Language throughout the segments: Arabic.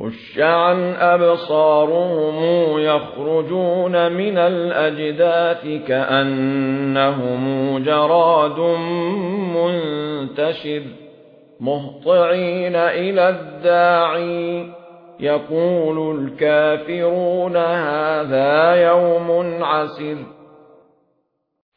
خش عن أبصارهم يخرجون من الأجداث كأنهم جراد منتشر مهطعين إلى الداعي. يقول الكافرون هذا يوم عسر.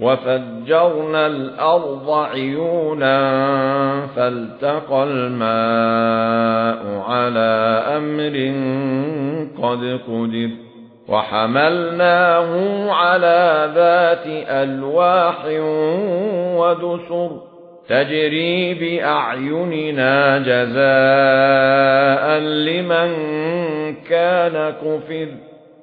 وَفَجَّرْنَا الْأَرْضَ عِيُونًا فَالْتَقَى الْمَاءُ عَلَى أَمْرٍ قَدْ قُدِرَ وَحَمَلْنَاهُ عَلَى ذَاتِ أَلْوَاحٍ وَدُسُرٍ تَجْرِي بِأَعْيُنِنَا جَزَاءً لِمَنْ كَانَ كُفِرَ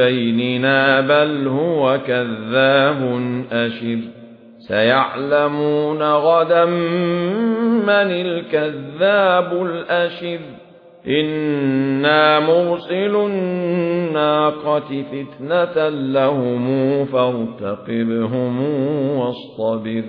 بَيْنِنَا بَلْ هُوَ كَذَّابٌ أَشِرٌ سَيَعْلَمُونَ غَدًا مَنِ الْكَذَّابُ الْأَشِرُ إِنَّا مُرْسِلُو النَّاقَةِ فِتْنَةً لَهُمْ فَارْتَقِبْهُمْ وَاصْطَبِرْ